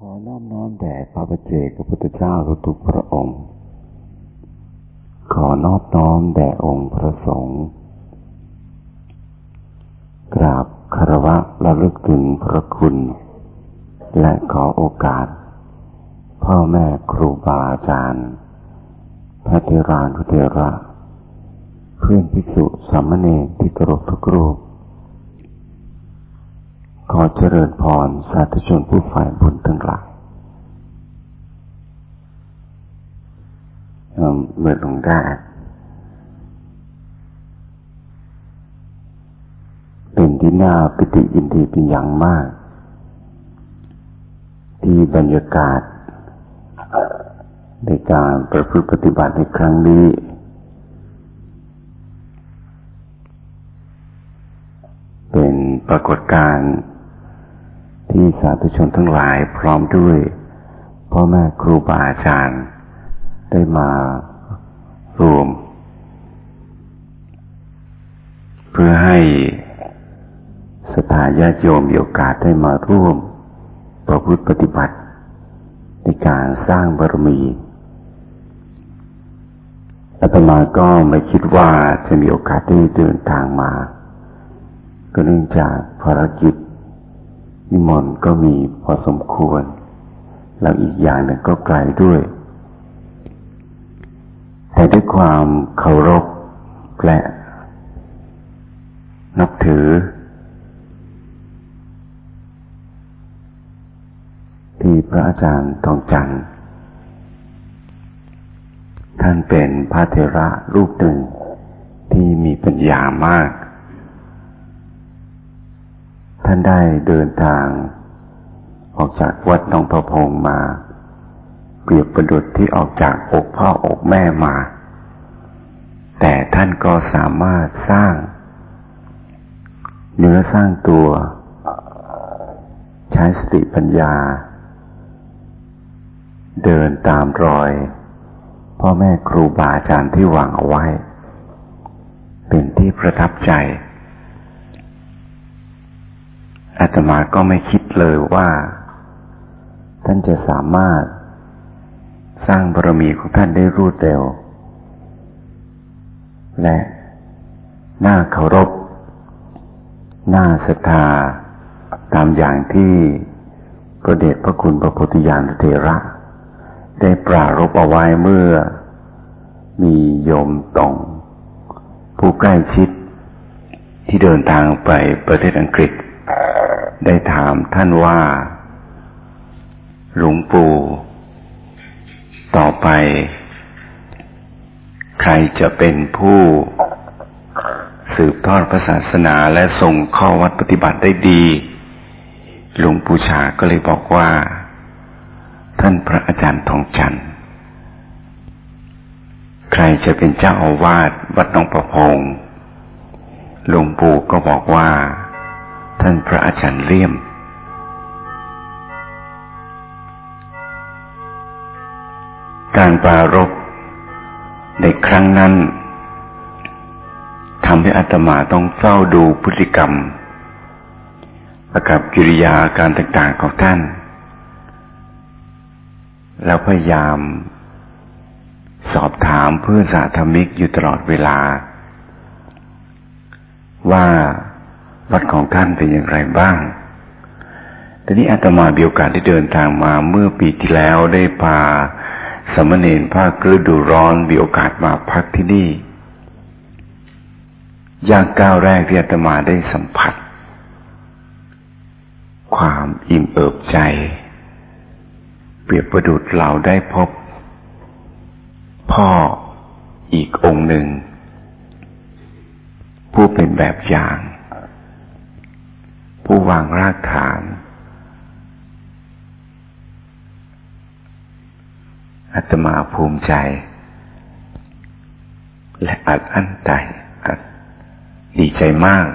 ขอน้อมน้อมแด่พระบัจเจกพระพุทธเจ้าทุกพระองค์ ขอนอบน้อมแด่องค์พระสงฆ์ กราบคารวะระลึกถึงพระคุณ และขอโอกาส พ่อแม่ครูบาอาจารย์ พระเทรานุเทระ เพื่อนภิกษุสามเณรที่กรบทุกรูป ขอเจริญพรสาธุชนผู้ฝ่ายบุญทั้งหลายเมื่อลงได้เป็นที่น่าปิติยินดีเป็นอย่างมาก ที่บรรยากาศ ในการประพฤติปฏิบัติในครั้งนี้เป็นปรากฏการณ์ ที่สาธุชนทั้งหลายพร้อมด้วยพ่อแม่ครูบาอาจารย์ ได้มารวม เพื่อให้สถาญาตโยมมีโอกาสได้มาร่วม ประพฤติปฏิบัติ ในการสร้างบารมีอาตมาก็ไม่คิดว่าจะมีโอกาสได้เดินทางมา ก็เนื่องจากภารกิจ นิมนต์ก็มีพอสมควร แล้วอีกอย่างหนึ่งก็ไกลด้วย แต่ด้วยความเคารพและนับถือ ที่พระอาจารย์ทองจันทร์ท่านเป็นพระเทระรูปหนึ่งที่มีปัญญามาก ท่านได้เดินทาง ออกจากวัดหนองประพงมา เปรียบประดุจที่ออกจากอกพ่ออกแม่มา แต่ท่านก็สามารถสร้าง เนื้อสร้างตัว ใช้สติปัญญา เดินตามรอย พ่อแม่ครูบาอาจารย์ที่วางเอาไว้ เป็นที่ประทับใจ อาตมาก็ไม่คิดเลยว่า ท่านจะสามารถสร้างบารมีของท่านได้รวดเร็ว และน่าเคารพน่าศรัทธาตามอย่างที่พระเดชพระคุณพระโพุทธญาณเถระ ได้ปรารบเอาไว้เมื่อ มีโยมตอง ผู้ใกล้ชิดที่เดินทางไปประเทศอังกฤษ ได้ถามท่านว่า หลวงปู่ ต่อไป ใครจะเป็นผู้ สืบทอดพระศาสนาและส่งข้อวัดปฏิบัติได้ดี หลวงปู่ชาก็เลยบอกว่า ท่านพระอาจารย์ทองจันทร์ใครจะเป็นเจ้าอาวาสวัดหนองประพงหลวงปู่ก็บอกว่า ท่านพระอาจารย์เลี่ยม การปรารบในครั้งนั้นทำให้อัตมาต้องเฝ้าดูพฤติกรรมประกับกิริยาการต่างๆของท่าน แล้วพยายาม สอบถามเพื่อนสาธมิกอยู่ตลอดเวลา ว่า วัดของท่านเป็นอย่างไรบ้างทีนี้อาตมามีโอกาสได้เดินทางมาเมื่อปีที่แล้วได้พาสมณเณรภาคฤดูร้อนมีโอกาสมาพักที่นี่ อย่างก้าวแรกที่อาตมาได้สัมผัส ความอิ่มเอิบใจ เปรียบประดุดเราได้พบ พ่ออีกองค์หนึ่ง ผู้เป็นแบบอย่าง ผู้วางรากฐาน อาตมาภูมิใจ และอัดอั้นใจอัดดีใจมาก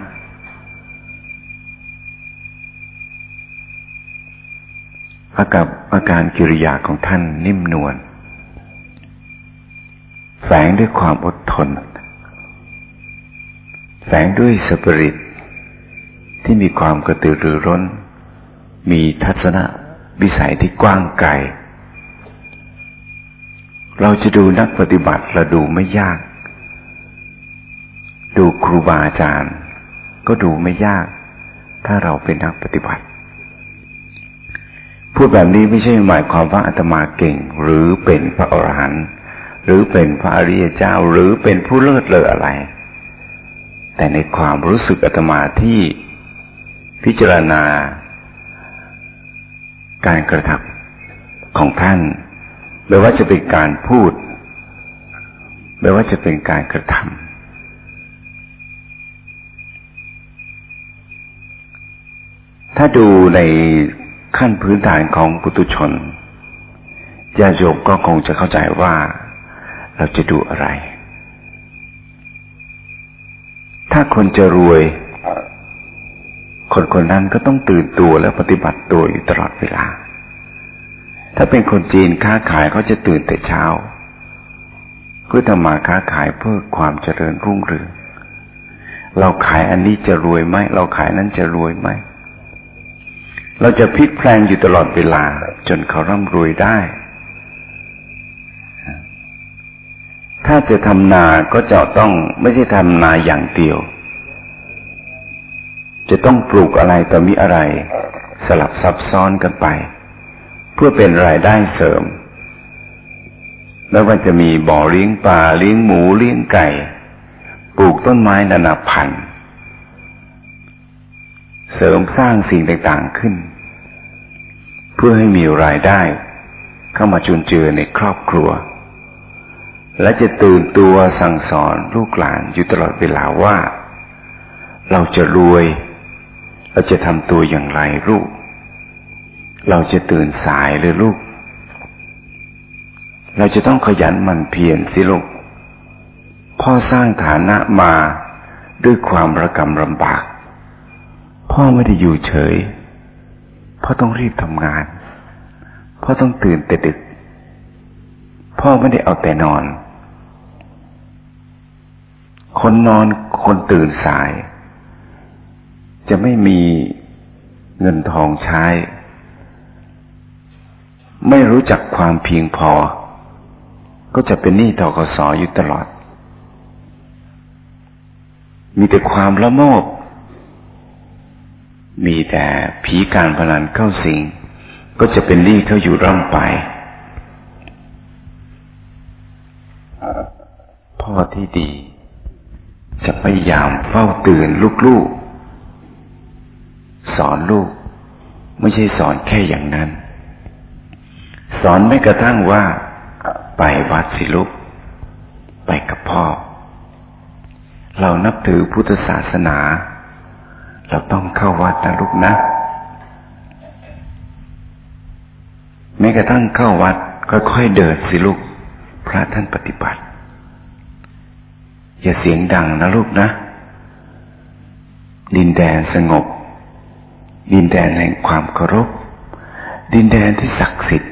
อากับอาการกิริยาของท่านนิ่มนวลแฝงด้วยความอดทน แฝงด้วยสปริต ที่มีความกระตือรือร้น มีทัศนะวิสัยที่กว้างไกล เราจะดูนักปฏิบัติเราดูไม่ยาก ดูครูบาอาจารย์ ก็ดูไม่ยาก ถ้าเราเป็นนักปฏิบัติ พูดแบบนี้ไม่ใช่หมายความว่าอาตมาเก่ง หรือเป็นพระอรหันต์หรือเป็นพระอริยเจ้าหรือเป็นผู้เลิศเลออะไร แต่ในความรู้สึกอาตมาที่ พิจารณา การกระทำของท่านไม่ว่าจะเป็นการพูดไม่ว่าจะเป็นการกระทำถ้าดูในขั้นพื้นฐานของปุตุชนญาโยมก็คงจะเข้าใจว่าเราจะดูอะไร ถ้าคนจะรวย คนคนนั้นก็ต้องตื่นตัวและปฏิบัติตัวอยู่ตลอดเวลา ถ้าเป็นคนจีนค้าขายเขาจะตื่นแต่เช้าเพื่อทำมาค้าขายเพื่อความเจริญรุ่งเรือง เราขายอันนี้จะรวยไหม เราขายนั้นจะรวยไหม เราจะพลิกแพลงอยู่ตลอดเวลา จนเขาร่ำรวยได้ ถ้าจะทำนาก็จะต้องไม่ใช่ทำนาอย่างเดียว จะต้องปลูกอะไรต่อมีอะไร สลับซับซ้อนกันไป เพื่อเป็นรายได้เสริม แล้วว่าจะมีบ่อเลี้ยงปลาเลี้ยงหมูเลี้ยงไก่ ปลูกต้นไม้นานาพันธุ์เสริมสร้างสิ่งต่างๆขึ้น เพื่อให้มีรายได้ เข้ามาจุนเจือในครอบครัว และจะตื่นตัวสั่งสอนลูกหลานอยู่ตลอดเวลาว่า เราจะรวย เราจะทำตัวอย่างไรลูก เราจะตื่นสายหรือลูก เราจะต้องขยันมันเพียรสิลูก พ่อสร้างฐานะมาด้วยความระกำลำบาก พ่อไม่ได้อยู่เฉย พ่อต้องรีบทำงาน พ่อต้องตื่นแต่ดึก พ่อไม่ได้เอาแต่นอน คนนอนคนตื่นสาย จะไม่มีเงินทองใช้ ไม่รู้จักความเพียงพอ ก็จะเป็นหนี้ทกสอยู่ตลอด มีแต่ความละโมบ มีแต่ผีการพนันเข้าสิง ก็จะเป็นหนี้เขาอยู่ร่ำไปพ่อที่ดี จะพยายามเฝ้าตื่นลูกๆ สอนลูก ไม่ใช่สอนแค่อย่างนั้น สอนไม่กระทั่งว่า ไปวัดสิลูก ไปกับพ่อ เรานับถือพุทธศาสนา เราต้องเข้าวัดนะลูกนะแม้กระทั่งเข้าวัดค่อยๆเดินสิลูก พระท่านปฏิบัติ อย่าเสียงดังนะลูกนะ ดินแดนสงบ ดินแดนแห่งความเคารพ ดินแดนที่ศักดิ์สิทธิ์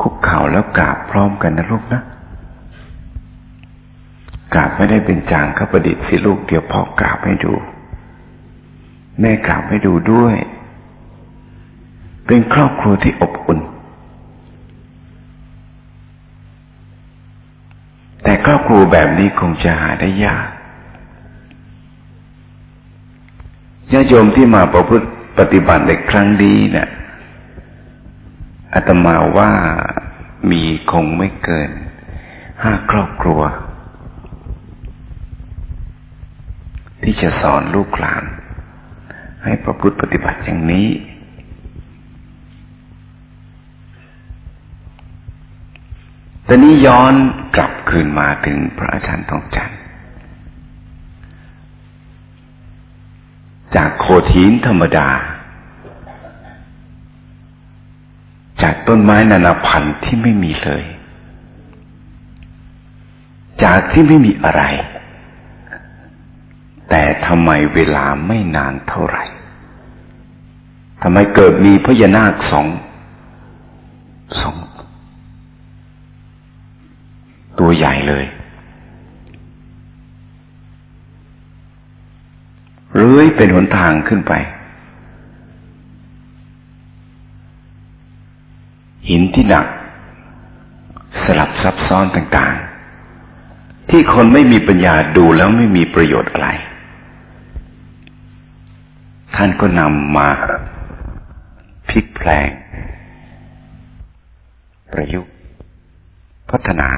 คุกเข่าแล้วกราบพร้อมกันนะลูกนะกราบไม่ได้เป็นจางข้าประดิษฐ์สิลูกเดี๋ยวพ่อกราบให้ดู แม่กราบให้ดูด้วย เป็นครอบครัวที่อบอุ่น แต่ครอบครัวแบบนี้คงจะหาได้ยาก ญาติโยมที่มาประพฤติปฏิบัติในครั้งนี้เนะี่ยอาตมาว่ามีคงไม่เกินห้าครอบครัว ที่จะสอนลูกหลาน ให้ประพฤติปฏิบัติอย่างนี้ ตอนนี้ย้อนกลับคืนมาถึงพระอาจารย์ทองจันทร์ จากโคทินธรรมดา จากต้นไม้นานาพันธุ์ที่ไม่มีเลย จากที่ไม่มีอะไร แต่ทำไมเวลาไม่นานเท่าไหร่ทำไมเกิดมีพญานาคสองสอง ตัวใหญ่เลย เรื้อยเป็นหนทางขึ้นไป หินที่หนัก สลับซับซ้อนต่างๆ ที่คนไม่มีปัญญาดูแล้วไม่มีประโยชน์อะไร ท่านก็นำมาพลิกแปลง ประยุกต์ พัฒนา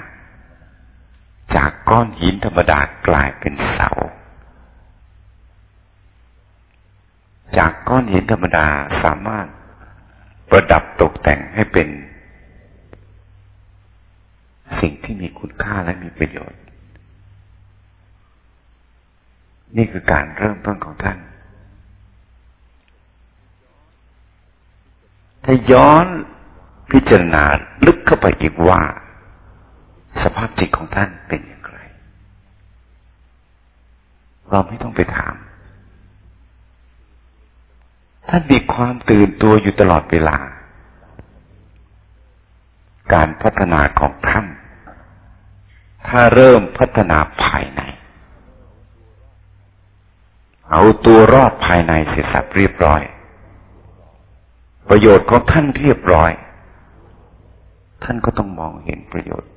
จากก้อนหินธรรมดากลายเป็นเสา จากก้อนหินธรรมดาสามารถประดับตกแต่งให้เป็น สิ่งที่มีคุณค่าและมีประโยชน์ นี่คือการเริ่มต้นของท่าน ถ้าย้อนพิจารณาลึกเข้าไปอีกว่า สภาพจิตของท่านเป็นอย่างไร เราไม่ต้องไปถาม ท่านมีความตื่นตัวอยู่ตลอดเวลา การพัฒนาของท่าน ถ้าเริ่มพัฒนาภายใน เอาตัวรอดภายในเสร็จสับเรียบร้อย ประโยชน์ของท่านเรียบร้อย ท่านก็ต้องมองเห็นประโยชน์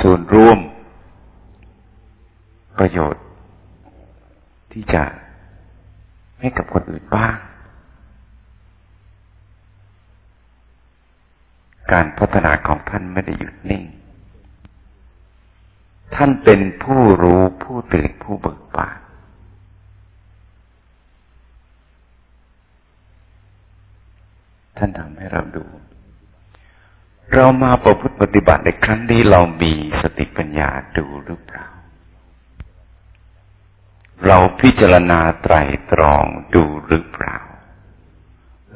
ส่วนรวมประโยชน์ที่จะ ให้กับคนอื่นบ้าง การพัฒนาของท่านไม่ได้หยุดนิ่ง ท่านเป็นผู้รู้ผู้ตื่นผู้เบิกบานท่านทำให้เราดู เรามาประพฤติปฏิบัติในครั้งนี้เรามีสติปัญญาดูหรือเปล่า เราพิจารณาไตรตรองดูหรือเปล่า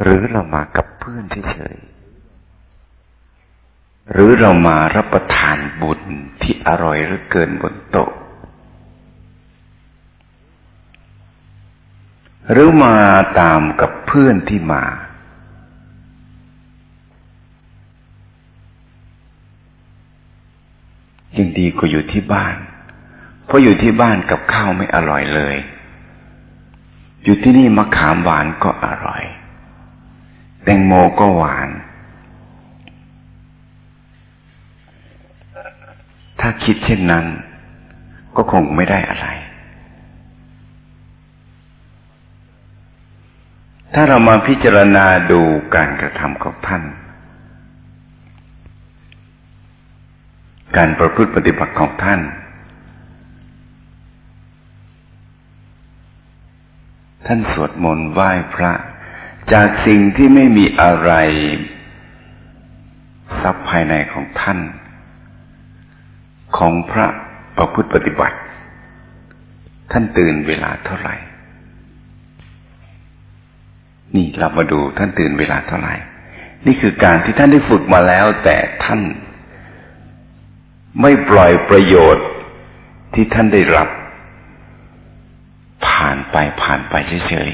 หรือเรามากับเพื่อนเฉยๆหรือเรามารับประทานบุญที่อร่อยหรือเกินบนโต๊ะหรือมาตามกับเพื่อนที่มายังดีกว่าอยู่ที่บ้าน ราะอยู่ที่บ้านกับข้าวไม่อร่อยเลย อยู่ที่นี่มะขามหวานก็อร่อย แตงโมก็หวาน ถ้าคิดเช่นนั้น ก็คงไม่ได้อะไร ถ้าเรามาพิจารณาดูการกระทำของท่าน การประพฤติปฏิบัติของท่าน ท่านสวดมนต์ไหว้พระ จากสิ่งที่ไม่มีอะไรทรัพย์ภายในของท่าน ของพระประพฤติปฏิบัติ ท่านตื่นเวลาเท่าไหร่ นี่เรามาดูท่านตื่นเวลาเท่าไหร่ นี่คือการที่ท่านได้ฝึกมาแล้วแต่ท่าน ไม่ปล่อยประโยชน์ที่ท่านได้รับ ผ่านไปผ่านไปเฉย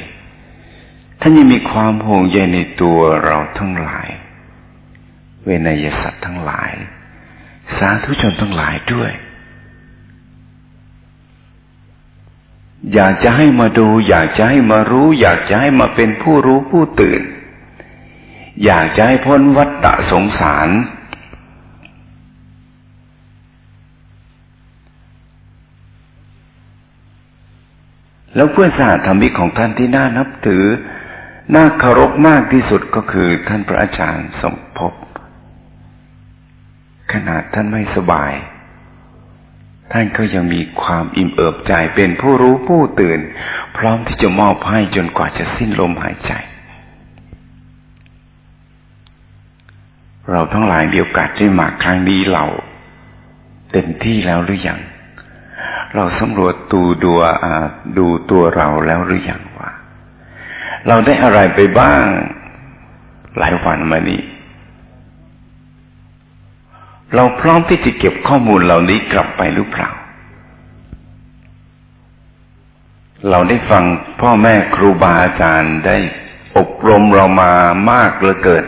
ๆท่านยังมีความห่วงใยในตัวเราทั้งหลาย เวนยสัตว์ทั้งหลาย สาธุชนทั้งหลายด้วย อยากจะให้มาดู อยากจะให้มารู้ อยากจะให้มาเป็นผู้รู้ผู้ตื่น อยากจะให้พ้นวัฏฏะสงสาร แล้วเพื่อนสหธรรมิกของท่านที่น่านับถือ น่าเคารพมากที่สุดก็คือท่านพระอาจารย์สมภพขนาดท่านไม่สบาย ท่านก็ยังมีความอิ่มเอิบใจเป็นผู้รู้ผู้ตื่น พร้อมที่จะมอบให้จนกว่าจะสิ้นลมหายใจ เราทั้งหลายมีโอกาสได้มาครั้งนี้เรา เต็มที่แล้วหรือยัง เราสำรวจตูดูดูตัวเราแล้วหรือยังว่า เราได้อะไรไปบ้างหลายวันมานี้ เราพร้อมที่จะเก็บข้อมูลเหล่านี้กลับไปหรือเปล่า เราได้ฟังพ่อแม่ครูบาอาจารย์ได้อบรมเรามามากเหลือเกิน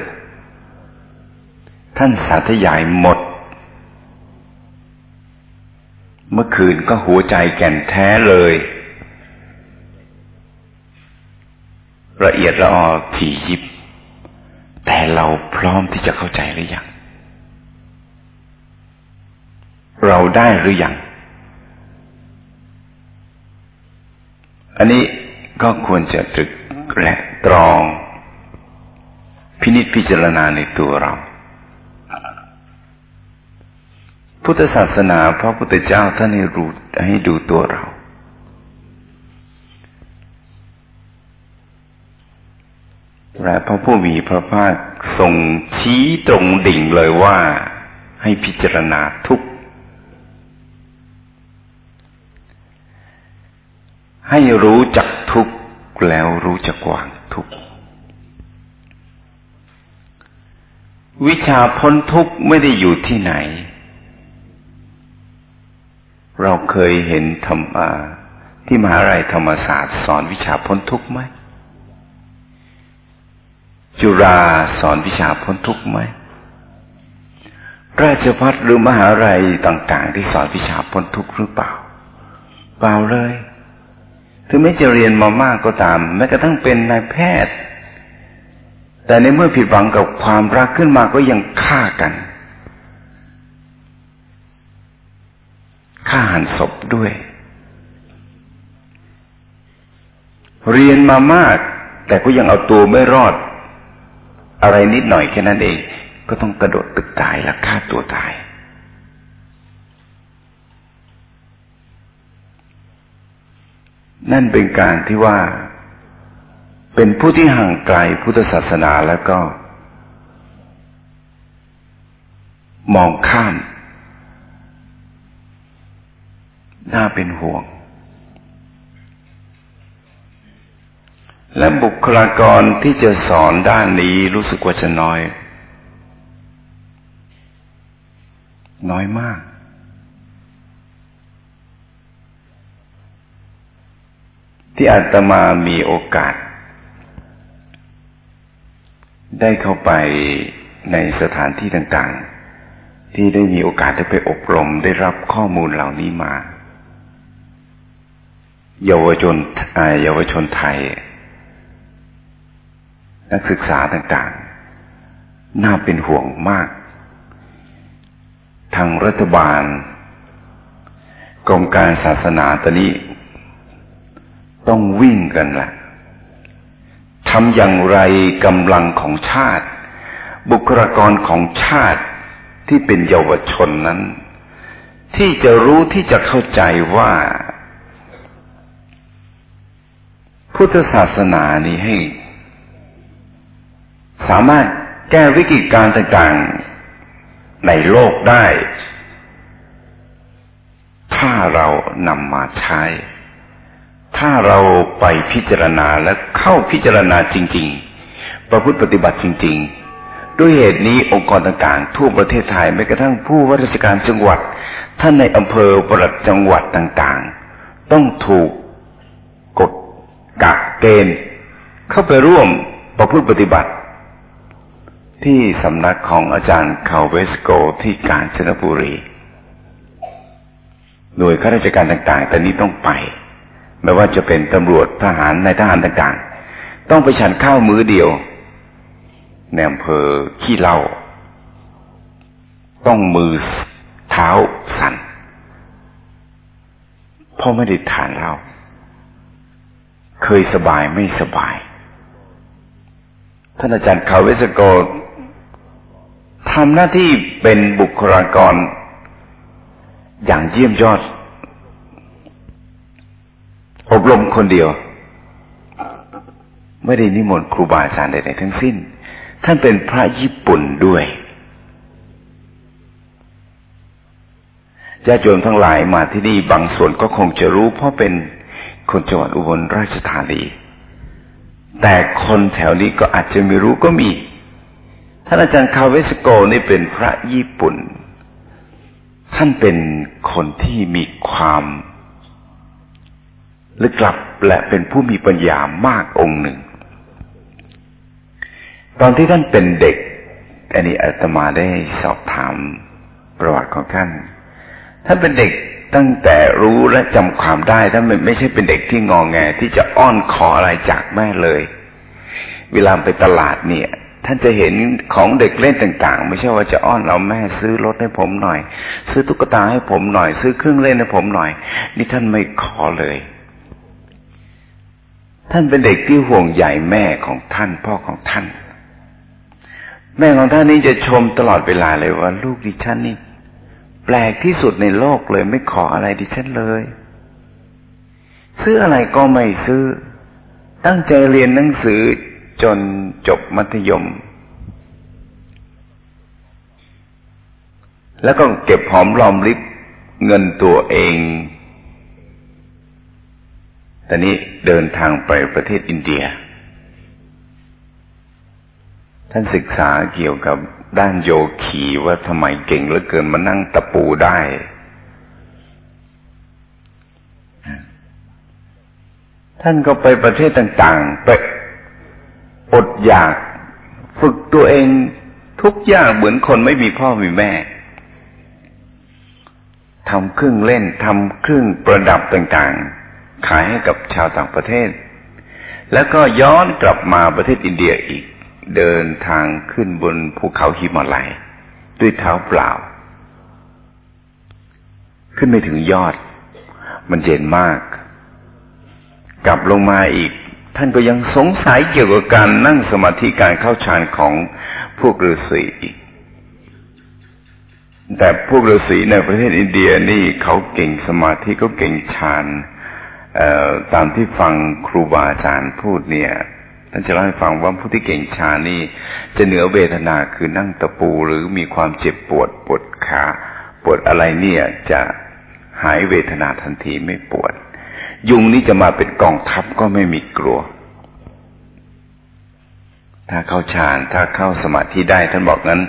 ท่านสาธยายหมด เมื่อคืนก็หัวใจแก่นแท้เลย ละเอียดละออถี่ยิบ แต่เราพร้อมที่จะเข้าใจหรือยัง เราได้หรือยัง อันนี้ก็ควรจะตรึกและตรอง พินิจพิจารณาในตัวเรา พุทธศาสนาพระพุทธเจ้าท่านให้รู้ให้ดูตัวเรา และพระผู้มีพระภาคทรงชี้ตรงดิ่งเลยว่าให้พิจารณาทุกให้รู้จักทุกแล้วรู้จักวางทุกวิชาพ้นทุกไม่ได้อยู่ที่ไหน เราเคยเห็นธรรมที่มหาลัยธรรมศาสตร์สอนวิชาพ้นทุกไหม จุฬาสอนวิชาพ้นทุกข์ไหม ราชพัฒหรือมหาลัยต่างๆ ที่สอนวิชาพ้นทุกข์หรือเปล่า เปล่าเลย ถึงแม้จะเรียนมามากก็ตาม แม้กระทั่งเป็นนายแพทย์ แต่ในเมื่อผิดหวังกับความรักขึ้นมาก็ยังฆ่ากัน ฆ่าหันศพด้วย เรียนมามาก แต่ก็ยังเอาตัวไม่รอด อะไรนิดหน่อยแค่นั้นเอง ก็ต้องกระโดดตึกตายและฆ่าตัวตาย นั่นเป็นการที่ว่า เป็นผู้ที่ห่างไกลพุทธศาสนาแล้วก็ มองข้าม น่าเป็นห่วง และบุคลากรที่จะสอนด้านนี้รู้สึกว่าจะน้อย น้อยมาก ที่อาตมามีโอกาส ได้เข้าไปในสถานที่ต่าง ๆ ที่ได้มีโอกาสได้ไปอบรมได้รับข้อมูลเหล่านี้มา เยาวชนเยาวชนไทย นักศึกษาต่างๆ น่าเป็นห่วงมาก ทางรัฐบาลกรมการศาสนาตอนนี้ ต้องวิ่งกันละทำอย่างไรกำลังของชาติ บุคลากรของชาติที่เป็นเยาวชนนั้น ที่จะรู้ที่จะเข้าใจว่า พุทธศาสนานี้ให้ สามารถแก้วิกฤตการต่างๆในโลกได้ ถ้าเรานำมาใช้ ถ้าเราไปพิจารณาและเข้าพิจารณาจริง ๆ ประพฤติปฏิบัติจริง ๆ ด้วยเหตุนี้องค์กรต่างๆ ทั่วประเทศไทยแม้กระทั่งผู้ว่าราชการจังหวัด ท่านในอำเภอประหลัดจังหวัดต่างๆ ต้องถูก กักเกณฑ์เข้าไปร่วมประพฤติปฏิบัติ ที่สำนักของอาจารย์คาเวสโกที่กาญจนบุรี โดยข้าราชการต่างๆ แต่นี้ต้องไป ไม่ว่าจะเป็นตำรวจทหารในทหารต่างๆ ต้องไปฉันข้าวมื้อเดียวในอำเภอขี้เล่า ต้องมือเท้าสั่นเพราะไม่ได้ทานเหล้า เคยสบายไม่สบาย ท่านอาจารย์คาเวสโกทำหน้าที่เป็นบุคลากร อย่างเยี่ยมยอด อบรมคนเดียว ไม่ได้นิมนต์ครูบาอาจารย์ใดๆทั้งสิ้น ท่านเป็นพระญี่ปุ่นด้วยญาติโยมทั้งหลายมาที่นี่บางส่วนก็คงจะรู้เพราะเป็น คนจังหวัดอุบลราชธานีแต่คนแถวนี้ก็อาจจะไม่รู้ก็มีท่านอาจารย์คาเวสโกนี่เป็นพระญี่ปุ่น ท่านเป็นคนที่มีความลึกลับและเป็นผู้มีปัญญามากองค์หนึ่ง ตอนที่ท่านเป็นเด็ก อันนี้อาตมาได้สอบถามประวัติของท่าน ท่านเป็นเด็ก ตั้งแต่รู้และจำความได้ท่านไม่ใช่เป็นเด็กที่งองแงที่จะอ้อนขออะไรจากแม่เลย เวลาไปตลาดเนี่ย ท่านจะเห็นของเด็กเล่นต่าง ๆ ไม่ใช่ว่าจะอ้อนเราแม่ซื้อรถให้ผมหน่อย ซื้อตุ๊กตาให้ผมหน่อย ซื้อเครื่องเล่นให้ผมหน่อย นี่ท่านไม่ขอเลย ท่านเป็นเด็กที่ห่วงใยแม่ของท่านพ่อของท่าน แม่ของท่านนี้จะชมตลอดเวลาเลยว่า ลูกดิฉันนี่ แปลกที่สุดในโลกเลยไม่ขออะไรดิฉันเลย ซื้ออะไรก็ไม่ซื้อ ตั้งใจเรียนหนังสือจนจบมัธยม แล้วก็เก็บหอมรอมริบเงินตัวเอง ตอนนี้เดินทางไปประเทศอินเดีย ท่านศึกษาเกี่ยวกับด้านโยคีว่าทำไมเก่งเหลือเกินมานั่งตะปูได้ท่านก็ไปประเทศต่างๆ ไปอดอยาก ฝึกตัวเองทุกอย่างเหมือนคนไม่มีพ่อมีแม่ทำเครื่องเล่นทำเครื่องประดับต่างๆ ขายให้กับชาวต่างประเทศ แล้วก็ย้อนกลับมาประเทศอินเดียอีก เดินทางขึ้นบนภูเขาหิมาลัย ด้วยเท้าเปล่า ขึ้นไปถึงยอด มันเย็นมาก กลับลงมาอีก ท่านก็ยังสงสัยเกี่ยวกับการนั่งสมาธิการเข้าฌานของพวกฤาษีอีก แต่พวกฤาษีในประเทศอินเดียนี่เขาเก่งสมาธิเขาเก่งฌานตามที่ฟังครูบาอาจารย์พูดเนี่ย ท่านจะเล่าให้ฟังว่าผู้ที่เก่งฌานนี่จะเหนือเวทนาคือนั่งตะปูหรือมีความเจ็บปวดปวดขาปวดอะไรเนี่ยจะหายเวทนาทันทีไม่ปวด ยุงนี้จะมาเป็นกองทัพก็ไม่มีกลัว ถ้าเข้าฌานถ้าเข้าสมาธิได้ท่านบอกนั้น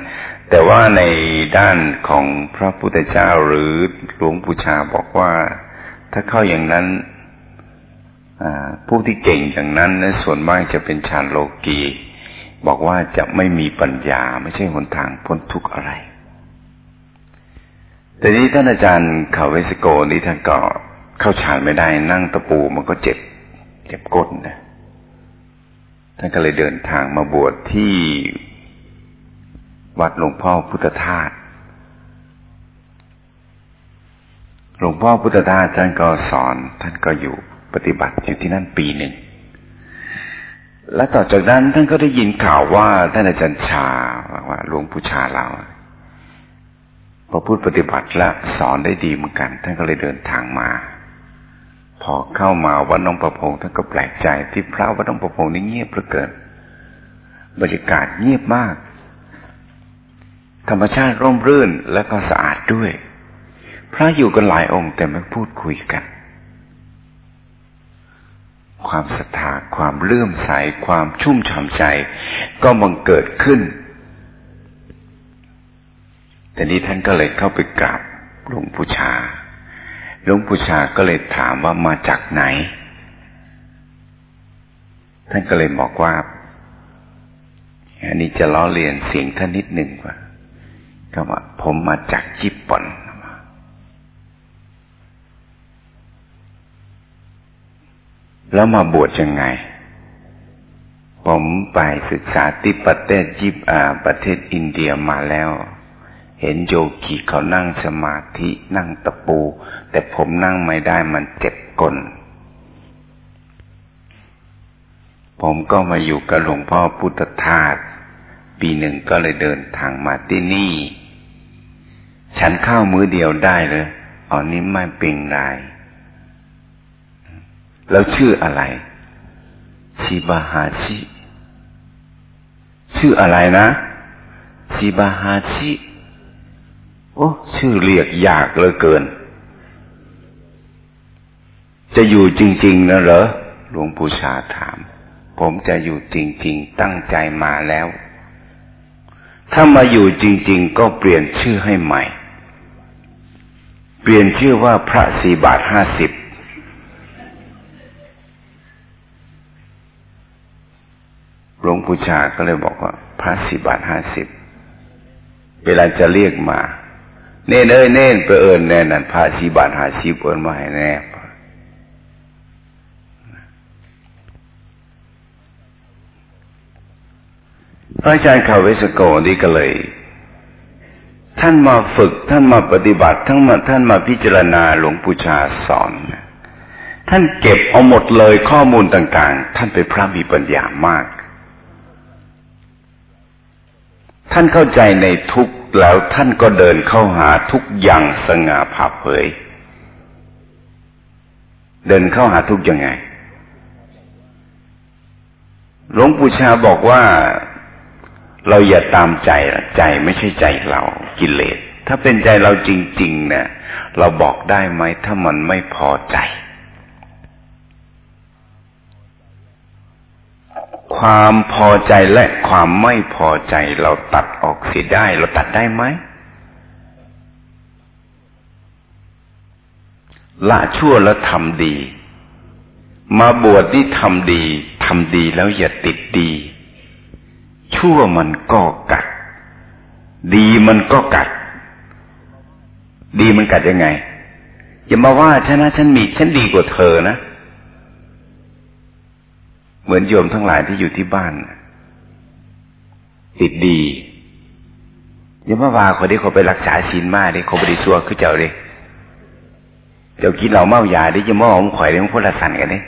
แต่ว่าในด้านของพระพุทธเจ้าหรือหลวงปู่ชาบอกว่า ถ้าเข้าอย่างนั้น ผู้ที่เก่งอย่างนั้นนส่วนมากจะเป็นฌานโลกีบอกว่าจะไม่มีปัญญาไม่ใช่หนทางพ้นทุกข์อะไร แต่นี้ท่านอาจารย์ข่าวเวสโกนี่ท่านก็เข้าฌานไม่ได้นั่งตะปูมันก็เจ็บ เจ็บก้นนะท่านก็เลยเดินทางมาบวชที่วัดหลวงพ่อพุทธทาสหลวงพ่อพุทธทาสท่านก็สอนท่านก็อยู่ ปฏิบัติอยู่ที่นั่นปีหนึ่ง และต่อจากนั้นท่านก็ได้ยินข่าวว่าท่านอาจารย์ชาว่าหลวงปู่ชาเราพอพูดปฏิบัติและสอนได้ดีเหมือนกัน ท่านก็เลยเดินทางมา พอเข้ามาวัดน้องประพงท่านก็แปลกใจที่พระวัดน้องประพงนี่เงียบเหลือเกิน บรรยากาศเงียบมาก ธรรมชาติร่มรื่นและก็สะอาดด้วย พระอยู่กันหลายองค์แต่ไม่พูดคุยกัน ความศรัทธาความเลื่อมใสความชุ่มฉ่ำใจ ก็บังเกิดขึ้น แต่นี้ท่านก็เลยเข้าไปกราบหลวงปู่ชา หลวงปู่ชาก็เลยถามว่ามาจากไหน ท่านก็เลยบอกว่า อันนี้จะล้อเลียนเสียงท่านนิดหนึ่งว่าก็ว่าผมมาจากญี่ปุ่น แล้วมาบวชยังไง ผมไปศึกษาที่ประเทศยิปอาประเทศอินเดียมาแล้ว เห็นโยกีเขานั่งสมาธินั่งตะปู แต่ผมนั่งไม่ได้มันเจ็บก้นผมก็มาอยู่กับหลวงพ่อพุทธทาสปีหนึ่งก็เลยเดินทางมาที่นี่ ฉันเข้ามือเดียวได้เลยอ๋อนี้ไม่เป็นไร แล้วชื่ออะไร ชิบาฮาชิ ชื่ออะไรนะ ชิบาฮาชิ โอ้ชื่อเรียกยากเหลือเกิน จะอยู่จริง ๆ นะเหรอ หลวงปู่ชาถาม ผมจะอยู่จริง ๆ ตั้งใจมาแล้ว ถ้ามาอยู่จริง ๆ ก็เปลี่ยนชื่อให้ใหม่ เปลี่ยนชื่อว่าพระสีบาทห้าสิบ หลวงปู่ชาก็เลยบอกว่าพระสีบบาทห้าสิบเวลาจะเรียกมา เน่นเอ้ยเน่นไปเอิญแน่นั่นพาชีบบาทห้าชีเอิญมาให้แน่พระอาจารย์คาเวสโกนี่ก็เลย ท่านมาฝึกท่านมาปฏิบัติ ทั้งมาท่านมาพิจารณาหลวงปู่ชาสอนท่านเก็บเอาหมดเลยข้อมูลต่าง ๆ ท่านเป็นพระมีปัญญามาก ท่านเข้าใจในทุกแล้วท่านก็เดินเข้าหาทุกอย่างสง่าผ่าเผย เดินเข้าหาทุกยังไง หลวงปู่ชาบอกว่าเราอย่าตามใจใจไม่ใช่ใจเรากิเลส ถ้าเป็นใจเราจริงๆเนี่ยเราบอกได้ไหมถ้ามันไม่พอใจ ความพอใจและความไม่พอใจเราตัดออกเสียได้ เราตัดได้ไหมละชั่วแล้วทำดี มาบวชนี่ทำดีทำดีแล้วอย่าติดดี ชั่วมันก็กัด ดีมันก็กัด ดีมันกัดยังไง อย่ามาว่าฉันนะฉันมีฉันดีกว่าเธอนะ เหมือนโยมทั้งหลายที่อยู่ที่บ้าน ติดดีย่ามาว่าคนที่เขาไปรักษาศีลมาเด้เขาบริสุทธิ์คือเจ้าเลยเจ้ากินเหล้าเมายาดิจะมาของข่อยเรื่องพลสันกันเนี่ย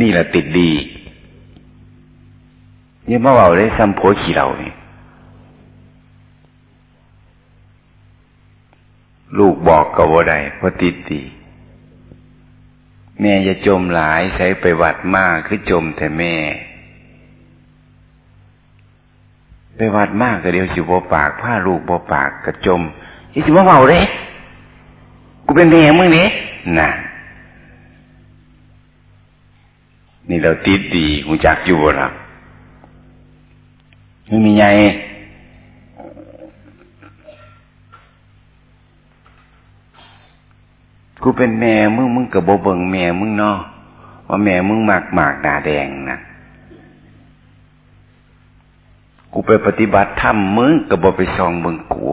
นี่แหละติดดีนี่เมื่อวาได้ซ้ำโพขี่เรานี่ ลูกบอกกับว่าใดเพราะติดดีแม่จะจมหลายใช้ไปวัดมากคือจมแต่แม่ ไปวัดมากก็เดียวสิบปากผ้าลูกบปากกระจมยี่สิว่าเมาเลยกูเป็นแม่มึงเนี่ยน่ะนี่เราติดดีหูจักอยู่บ่ล่ะไม่มีไง กูเป็นแม่มึงมึงกับโบเบิงแม่มึงเนาะว่าแม่มึงมากหมากดาแดงนะกูไปปฏิบัติธรรมมึงกับโบไปซองเบิงกู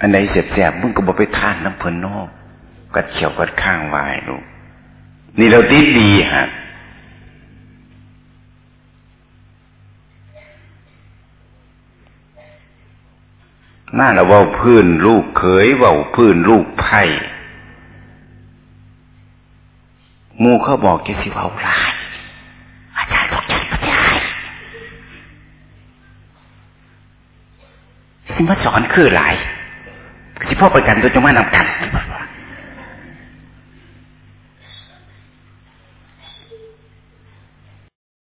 อันไหนเสียบๆมึงก็บอกไปทานน้ำเพลินนอกกัดเขียวกัดข้างวายลูกนี่เราติดดีฮะ น่าเราว่าพื้นลูกเขยว่าพื้นลูกไผ่มูเขาบอกแกสิว่าลายอาจารย์บอกใจไม่ได้สิมาสอนคือหลายสิพ่อปกันตัวจงมานำกัน